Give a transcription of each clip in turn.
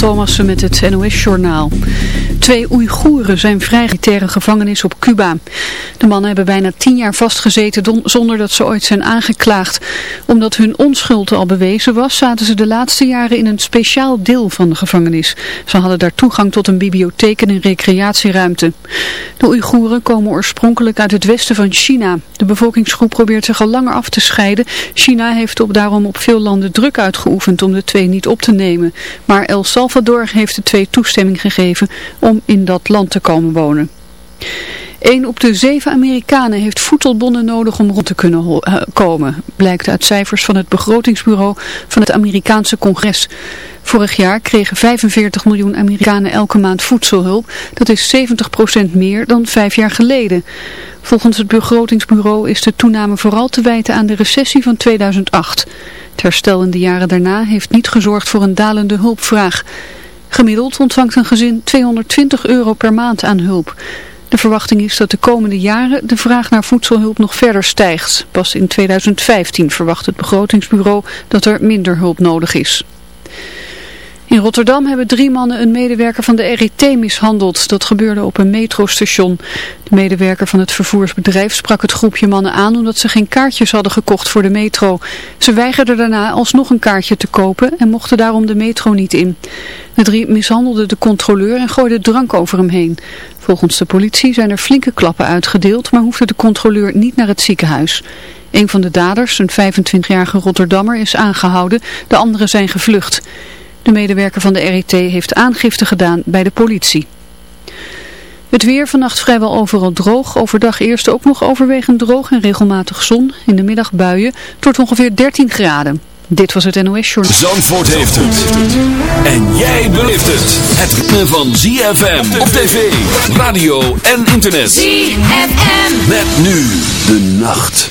Thomassen met het NOS-journaal. Twee Oeigoeren zijn vrijgetaire gevangenis op Cuba. De mannen hebben bijna tien jaar vastgezeten zonder dat ze ooit zijn aangeklaagd. Omdat hun onschuld al bewezen was, zaten ze de laatste jaren in een speciaal deel van de gevangenis. Ze hadden daar toegang tot een bibliotheek en een recreatieruimte. De Oeigoeren komen oorspronkelijk uit het westen van China. De bevolkingsgroep probeert zich al langer af te scheiden. China heeft op, daarom op veel landen druk uitgeoefend om de twee niet op te nemen. Maar El Salvador heeft de twee toestemming gegeven om in dat land te komen wonen. Een op de zeven Amerikanen heeft voedselbonnen nodig om rond te kunnen eh, komen, blijkt uit cijfers van het begrotingsbureau van het Amerikaanse congres. Vorig jaar kregen 45 miljoen Amerikanen elke maand voedselhulp. Dat is 70% meer dan vijf jaar geleden. Volgens het begrotingsbureau is de toename vooral te wijten aan de recessie van 2008. Het herstel in de jaren daarna heeft niet gezorgd voor een dalende hulpvraag. Gemiddeld ontvangt een gezin 220 euro per maand aan hulp. De verwachting is dat de komende jaren de vraag naar voedselhulp nog verder stijgt. Pas in 2015 verwacht het begrotingsbureau dat er minder hulp nodig is. In Rotterdam hebben drie mannen een medewerker van de RIT mishandeld. Dat gebeurde op een metrostation. De medewerker van het vervoersbedrijf sprak het groepje mannen aan omdat ze geen kaartjes hadden gekocht voor de metro. Ze weigerden daarna alsnog een kaartje te kopen en mochten daarom de metro niet in. De drie mishandelden de controleur en gooiden drank over hem heen. Volgens de politie zijn er flinke klappen uitgedeeld, maar hoefde de controleur niet naar het ziekenhuis. Een van de daders, een 25-jarige Rotterdammer, is aangehouden. De anderen zijn gevlucht. De medewerker van de RIT heeft aangifte gedaan bij de politie. Het weer vannacht vrijwel overal droog. Overdag eerst ook nog overwegend droog en regelmatig zon. In de middag buien. tot ongeveer 13 graden. Dit was het NOS Journal. Zandvoort heeft het. En jij beleeft het. Het ritme van ZFM op tv, radio en internet. ZFM. Met nu de nacht.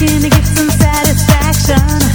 Looking to get some satisfaction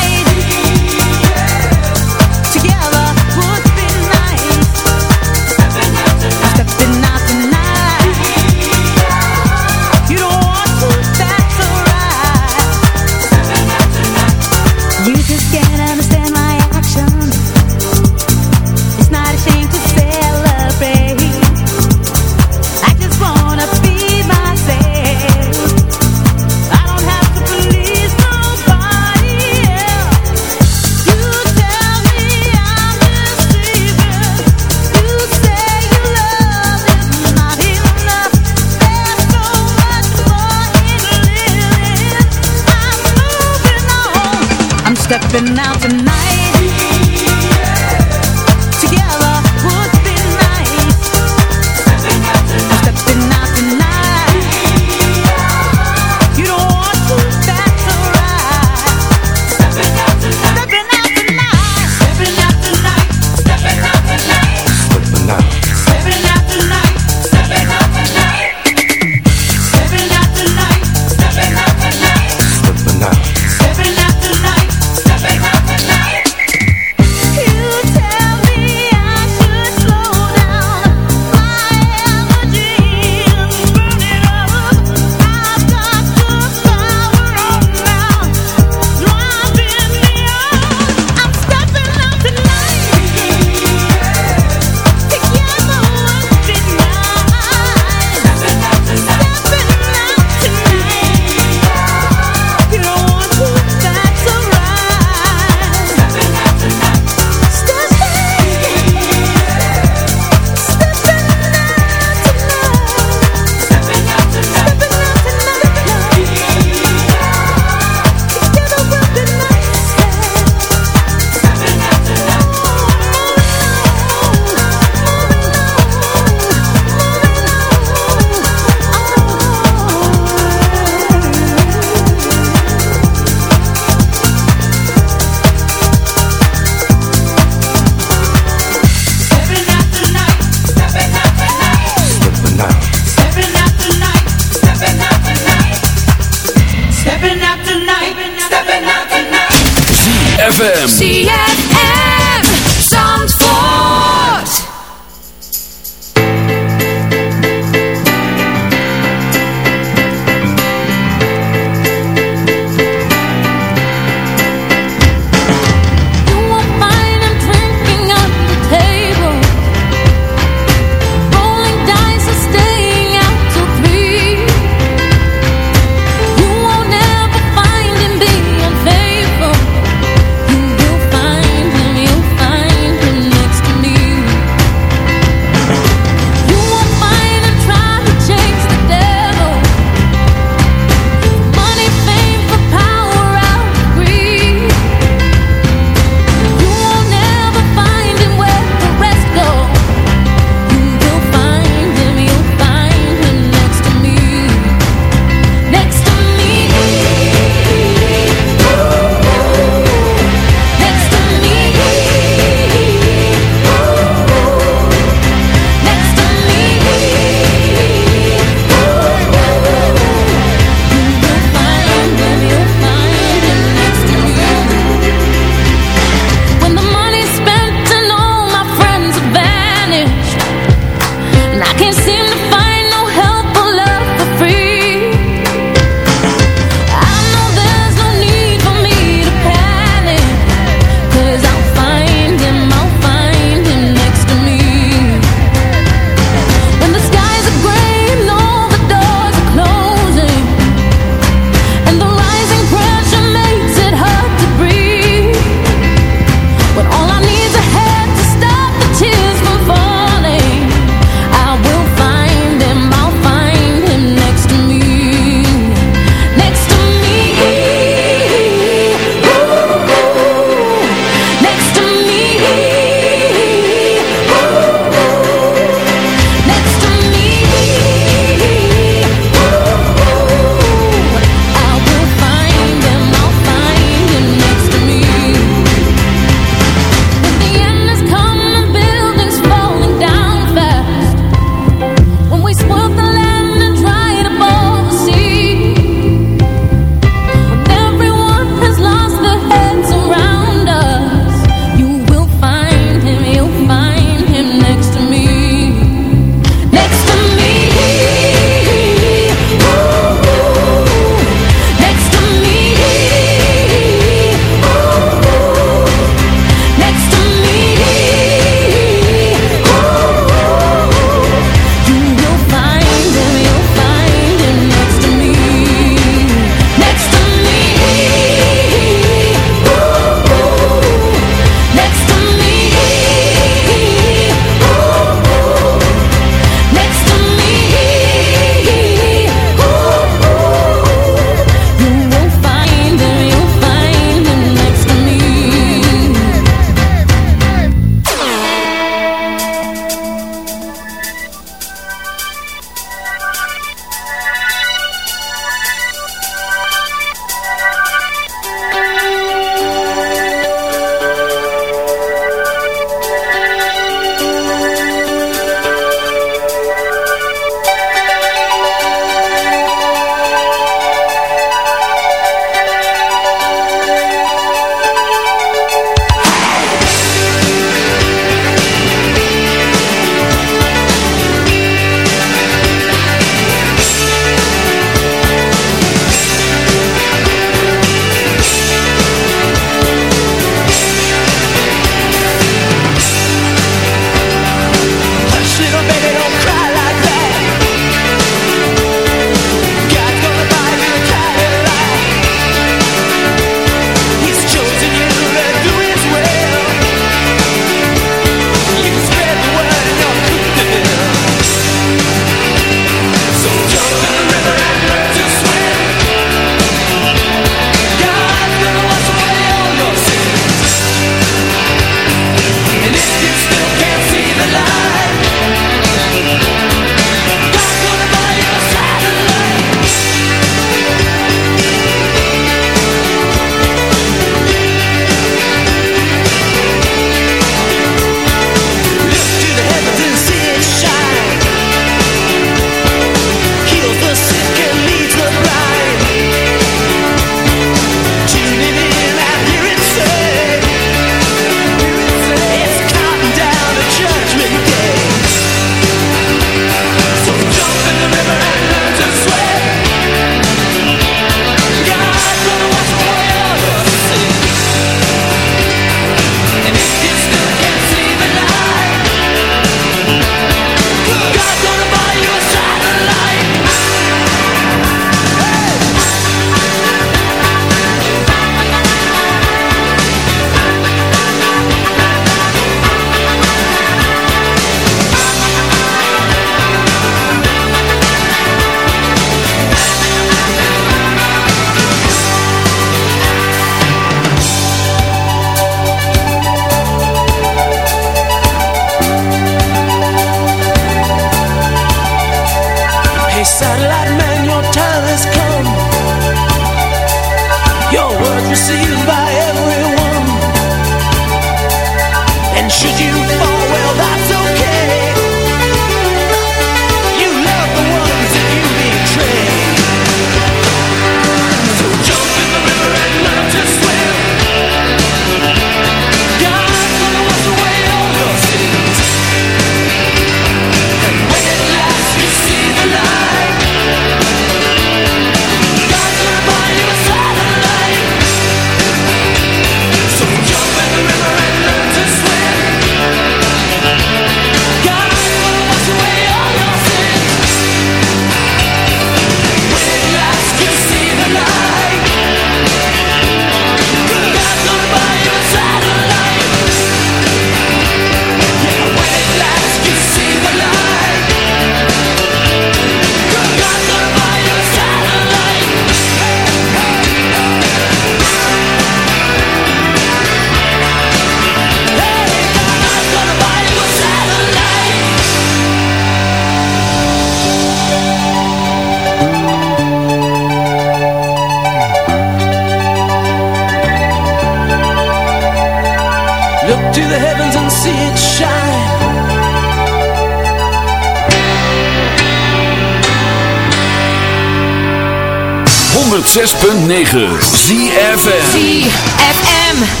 106.9 ZFM ZFM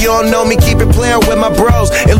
you don't know me, keep it playing with my bros. It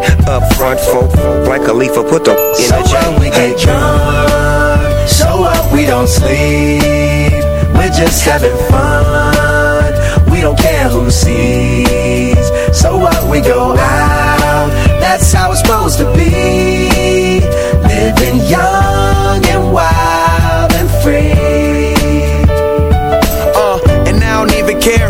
Up front, folk, like a leaf, put the in So the chain. what we get drunk, so what we don't sleep. We're just having fun. We don't care who sees. So what we go out, that's how it's supposed to be. Living young and wild and free. Uh, and I don't even care.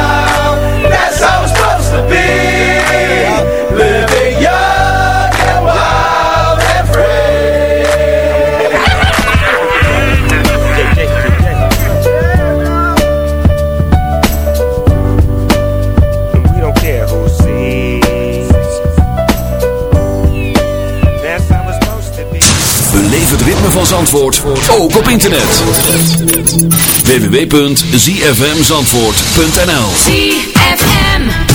we don't care ritme van Zandvoort, ook op internet. www.zfmzandvoort.nl ZFM.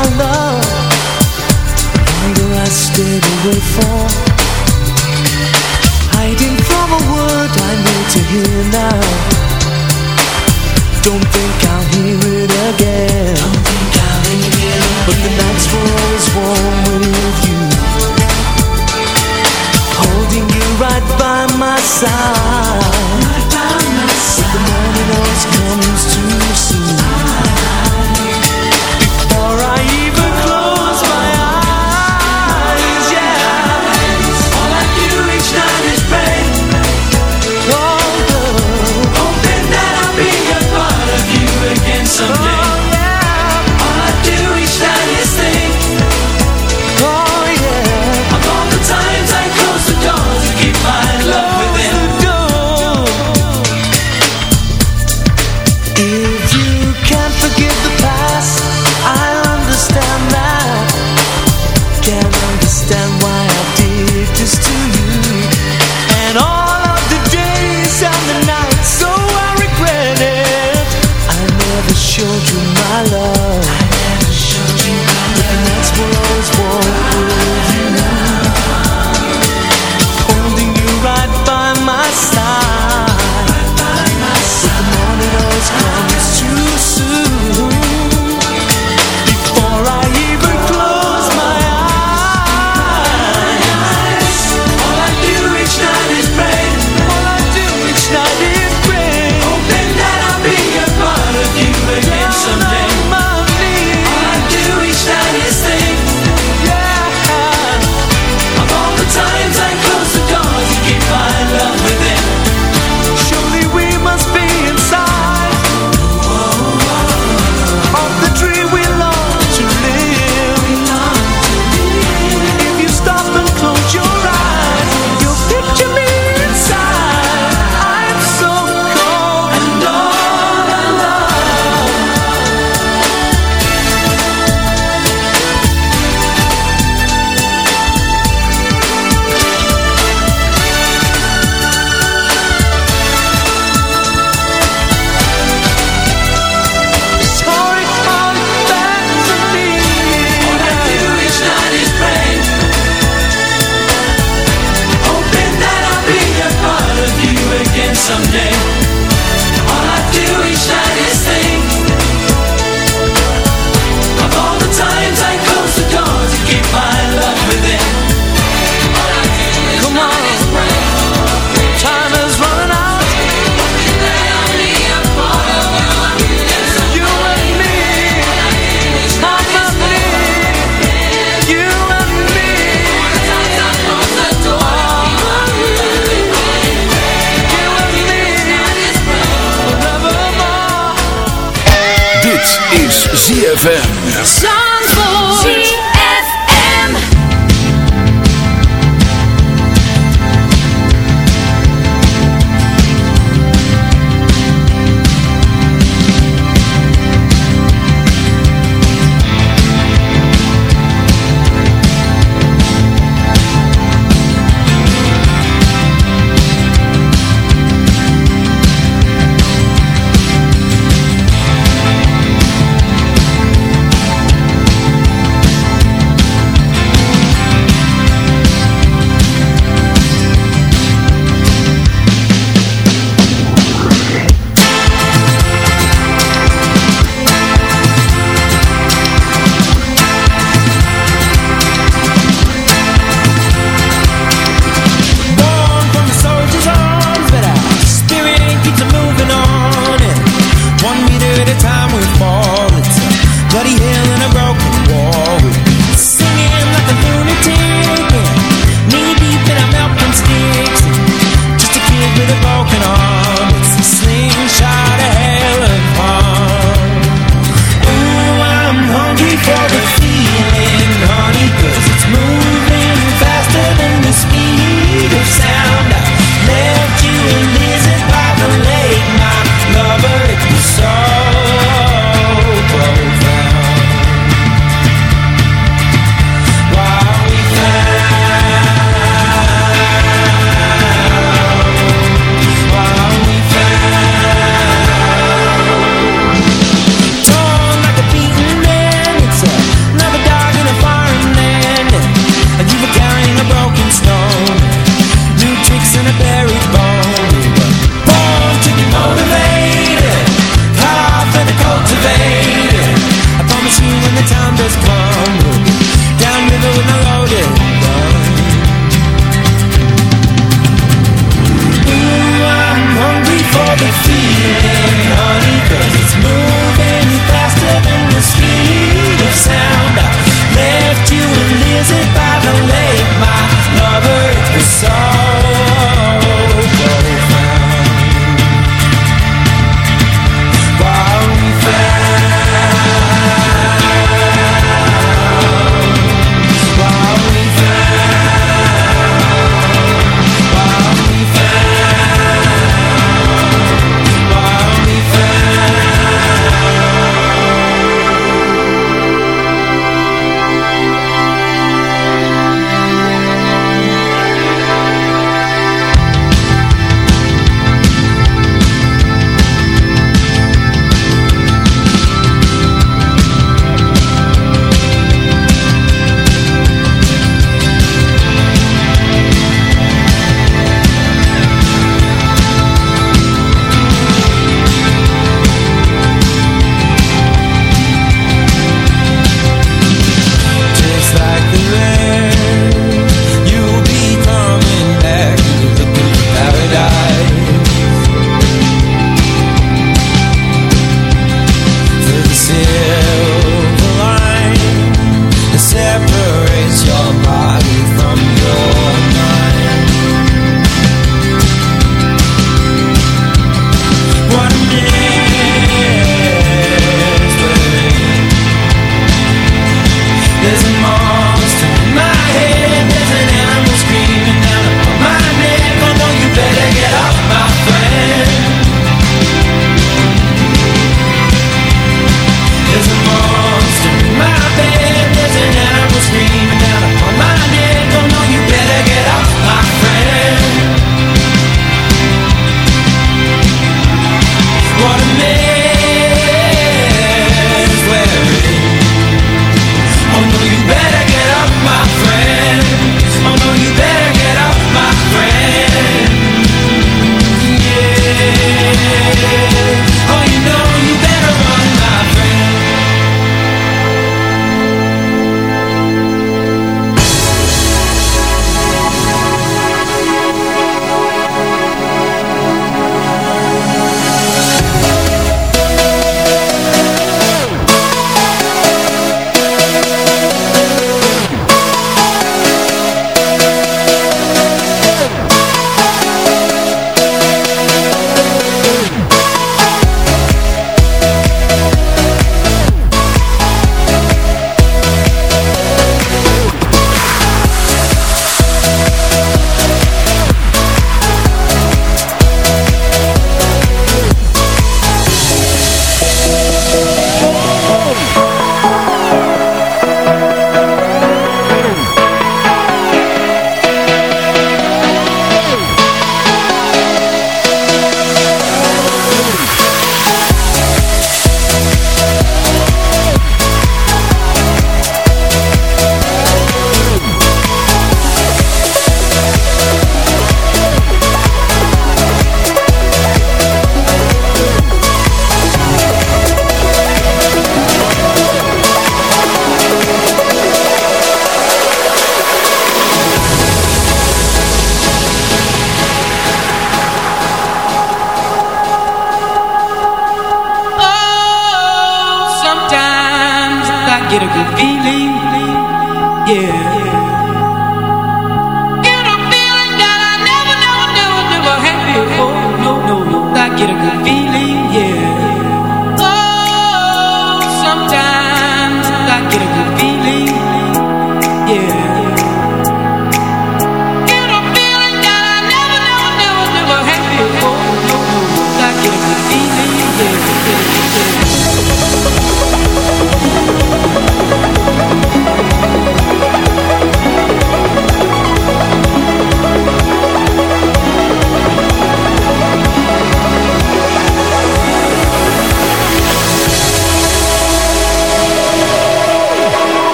my love I stayed away for Hiding from a word I need to hear now Don't think I'll hear it again But the nights always warm with you Holding you right by my side. But the morning always comes too soon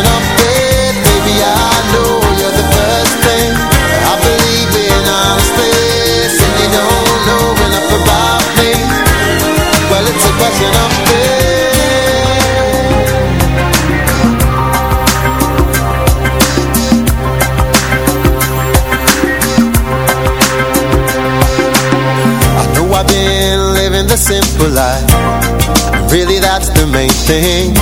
Of faith. Baby, I know you're the thing I believe in honestly. You don't know enough about me. Well, it's a question of faith. I know I've been living the simple life. Really, that's the main thing.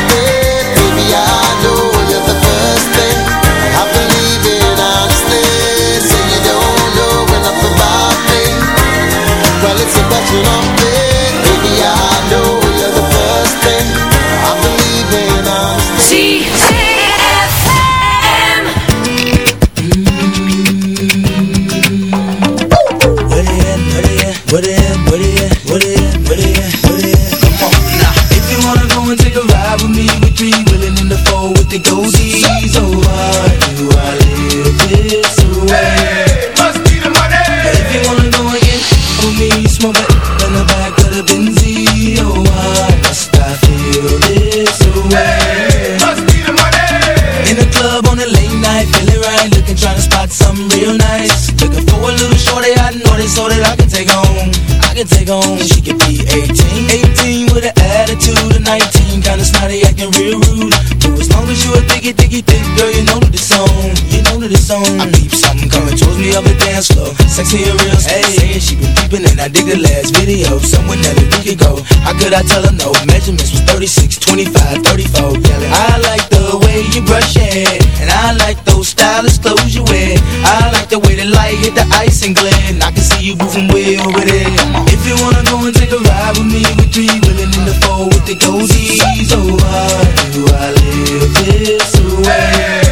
Home. She could be 18, 18 with an attitude of 19, kinda snotty, acting real rude. But as long as you a diggy, diggy, thick girl, you know that it's on. You know that it's. I peep something coming towards me up the dance floor. Sexy and real, hey, saying she been peeping and I dig the last video. Somewhere that we could go. How could I tell her no? Measurements was 36, 25, 34. Yelling, I like the way you brush your hair, and I like those stylish clothes you wear. I like the way the light hit the ice and glint. I can see you moving way over there. If you wanna go and take a ride with me, we three willing in the four with the goldies. Oh, why do I live this way?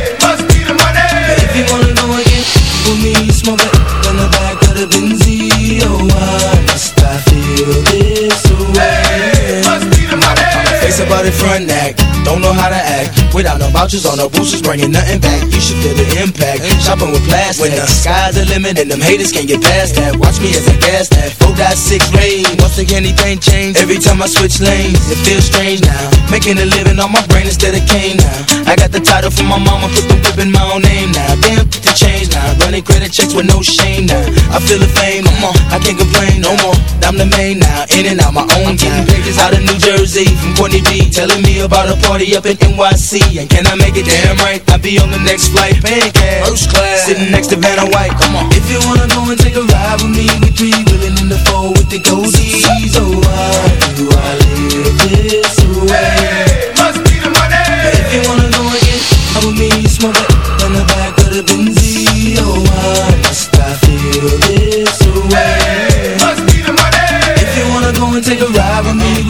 You wanna and get with me, in back the. Oh, I feel this way? Must be the money. Face about front neck, don't know how to act. Without no vouchers on no boosters, bringing nothing back. You should feel the impact. Shopping with plastic. When the sky's the limit and them haters can't get past that. Watch me as I gas that. 4.6 rain. Once again, anything change. Every time I switch lanes, it feels strange now. Making a living on my brain instead of cane now. I got the title from my mama, put the whip in my own name now. Damn, put the change now. Running credit checks with no shame now. I feel the fame, come on, I can't complain no more. I'm the main now, in and out my own time. Pictures out of New Jersey from Courtney Telling me about a party up in NYC. And can I make it damn right? I'll be on the next flight, paying cash, first class, sitting next to Vanna White. Come on, if you wanna go and take a ride with me, we three willing in the four with the goldies. Oh, why do I live this way? Must be the money. If you wanna go and get out with me, smoke it in the back of the Benzie. Oh, why must I feel this way? Must be the money. If you wanna go and take a ride with me, we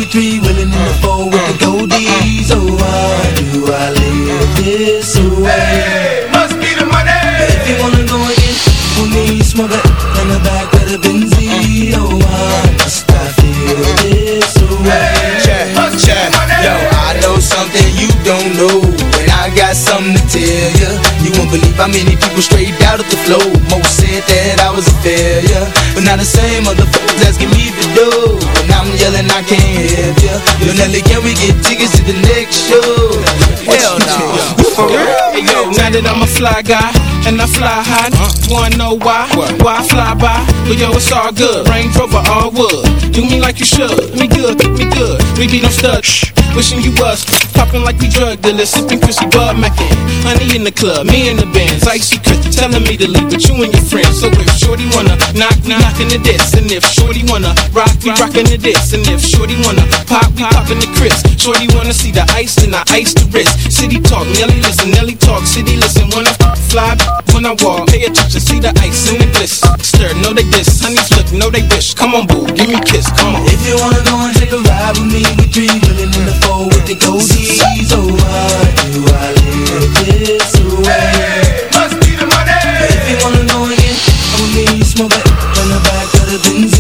three willing in the four with the goldies. Oh, why do I live this way? Must be the money. If you wanna go get with me, smoke it in the back of the Benzie. Oh, why must I feel this way? Check, check, yo, I know something you don't know, and I got something to tell ya. You won't believe how many people straight out of the flow. Most said that I was a failure, but now the same motherfuckers asking me to do. Yelling, I can't help ya. Yo, Nelly, can we get tickets to the next show? Hell no. For real? Hey, yo, now that I'm a fly guy and I fly high, uh. wanna know why? Why I fly by? But yo, it's all good. Range Rover, all wood. Do me like you should. Me good, me good. We be no stud. Wishing you was popping like we drug dealers, sipping Chrissy Bud Mackin. Honey in the club, me in the bands, icy Chris telling me to leave with you and your friends. So if Shorty wanna knock, knockin' the diss, and if Shorty wanna rock, we rockin' the diss, if Shorty wanna pop, we poppin' the Chris. Shorty wanna see the ice, then I ice the wrist. City talk, Nelly listen, Nelly talk, city listen. When I fly, when I walk, pay attention, see the ice and the bliss. Stir, know they diss, honeys look, know they wish. Come on, boo, give me a kiss, come on. If you wanna go and take a ride with me, we three willing in the four with the goldies. Oh, why do I live this way? Must be the money. If you wanna go and get with me, smoke it in the back of the Benzie.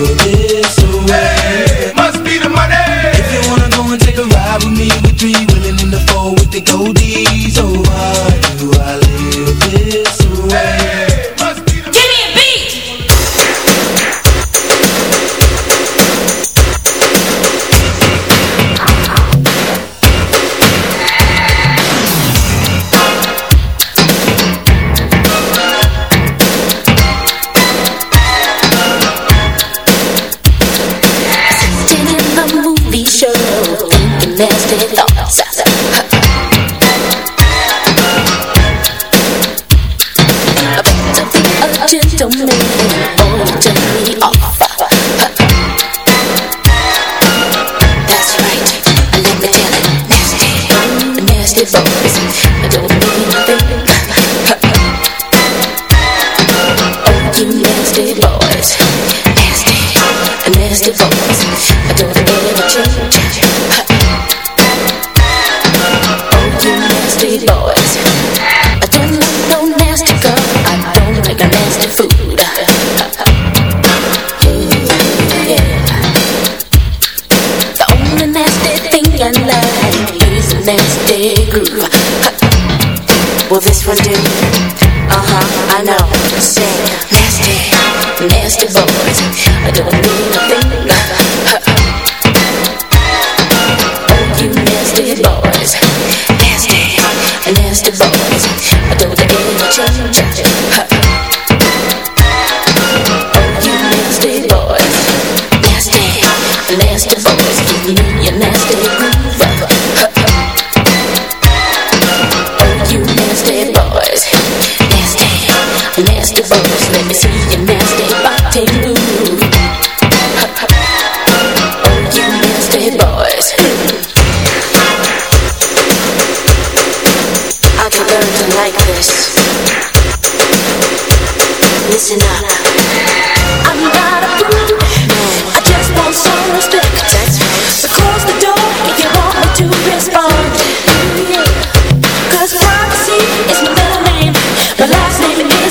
This way? Must be the money. If you wanna go and take a ride with me, we three willing in the four with the goldies. Thinking nasty thoughts. About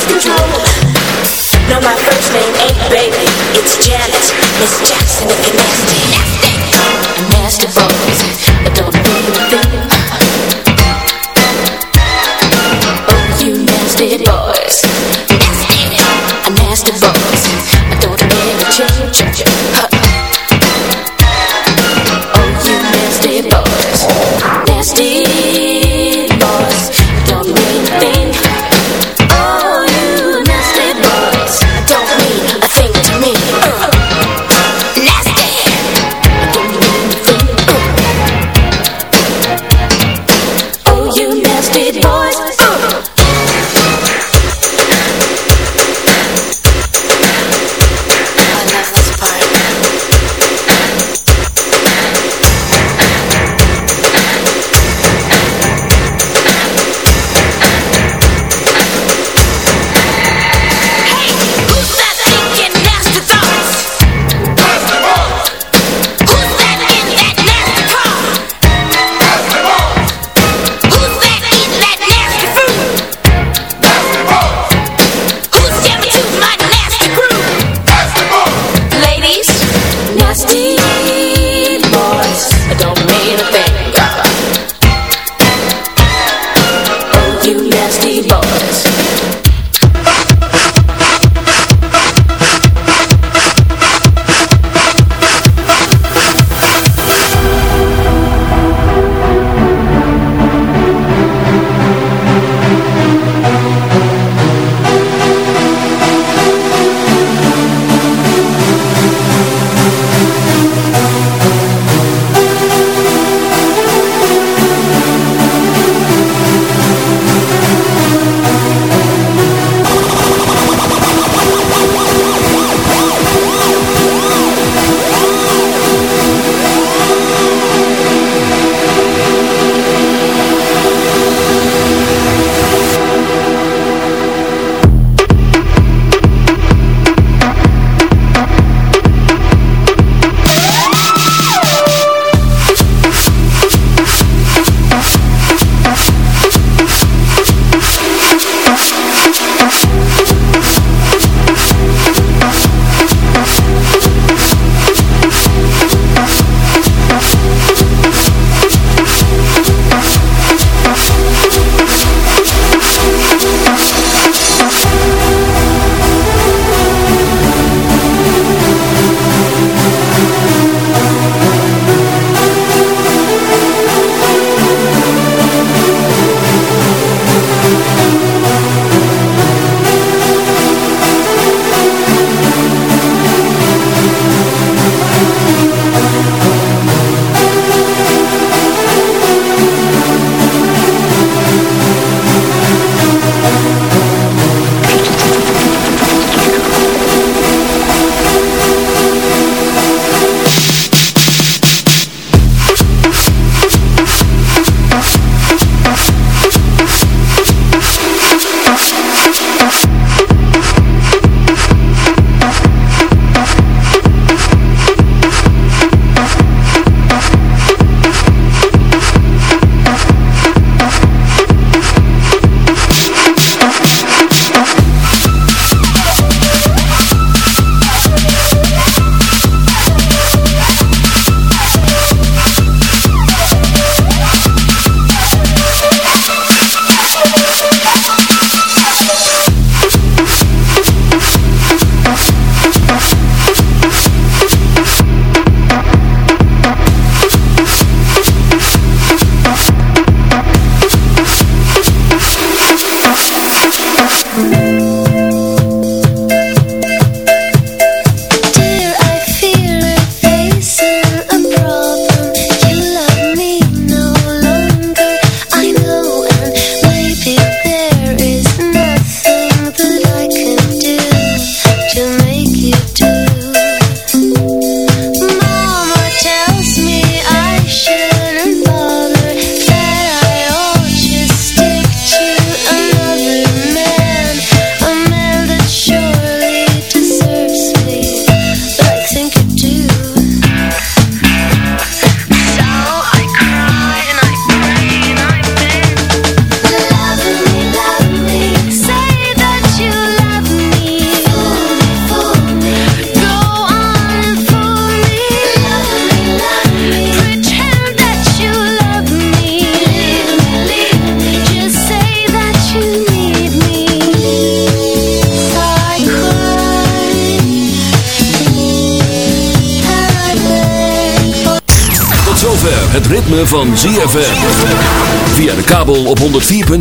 control. No, my first name ain't baby. It's Janet. Miss Jackson if you're nasty.